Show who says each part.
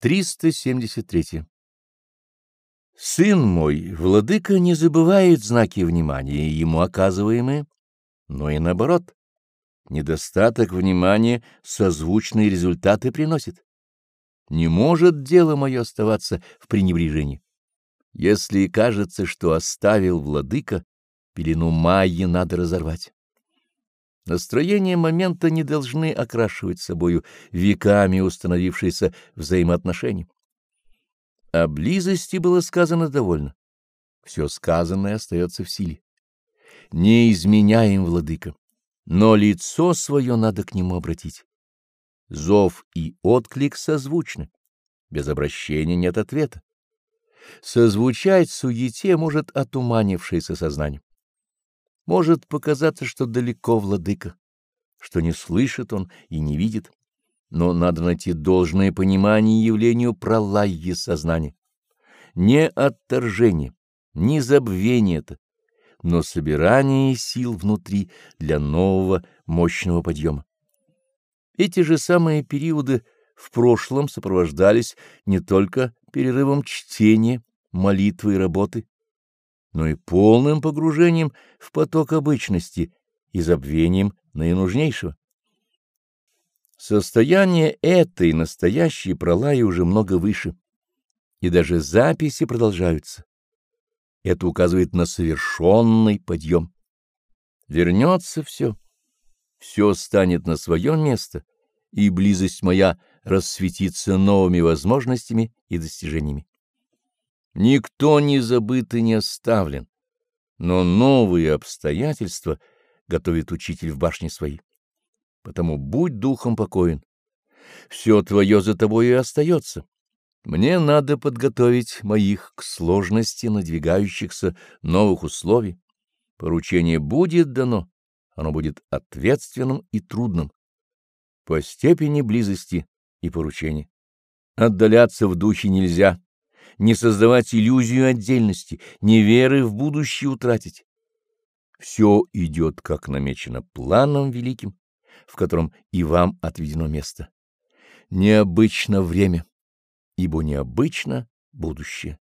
Speaker 1: 373. Сын мой, владыка не забывает знаки внимания, ему оказываемые, но и наоборот. Недостаток внимания созвучные результаты приносит. Не может дело мое оставаться в пренебрежении. Если кажется, что оставил владыка, пелену майи надо разорвать. Настроения момента не должны окрашивать собою веками установившиеся взаимоотношения. О близости было сказано довольно. Все сказанное остается в силе. Не изменяем, владыка, но лицо свое надо к нему обратить. Зов и отклик созвучны. Без обращения нет ответа. Созвучать суете может отуманившееся сознание. Может показаться, что далеко владыка, что не слышит он и не видит, но надо найти должное понимание явлению пролайи сознания. Не отторжение, не забвение это, но собирание сил внутри для нового мощного подъема. Эти же самые периоды в прошлом сопровождались не только перерывом чтения, молитвы и работы, но и полным погружением в поток обычности и забвением наинужнейшего. Состояние этой настоящей пролаи уже много выше, и даже записи продолжаются. Это указывает на совершенный подъем. Вернется все, все станет на свое место, и близость моя рассветится новыми возможностями и достижениями. Никто не забыт и не оставлен, но новые обстоятельства готовит учитель в башне своей. Потому будь духом покоен. Все твое за тобой и остается. Мне надо подготовить моих к сложности надвигающихся новых условий. Поручение будет дано, оно будет ответственным и трудным по степени близости и поручения. Отдаляться в духе нельзя не создавать иллюзию отдельности, не веры в будущее утратить. Все идет, как намечено планом великим, в котором и вам отведено место. Необычно время, ибо необычно будущее.